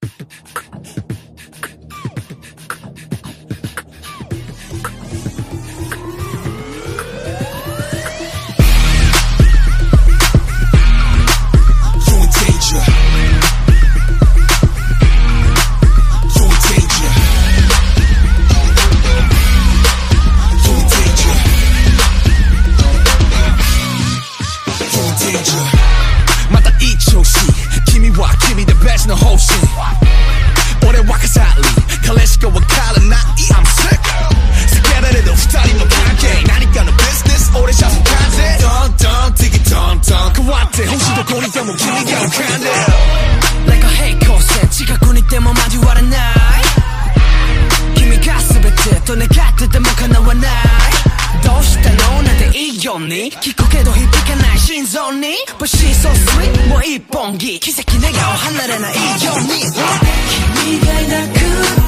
くっ。 꼈니 기껏해도 희pik한 날 신선니 But she's so sweet 뭐 이쁜기 기새끼 내가 한나라나 이겼니 君が泣く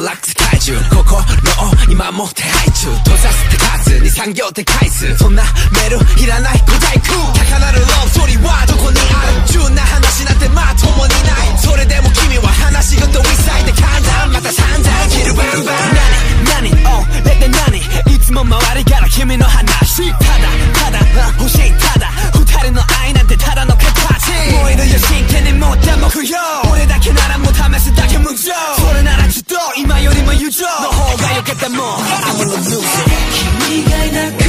凋世界中心を今も手配中閉ざす手数に産業で返す。そんなメールいらないの方が良けても I wanna lose it. 君がいなく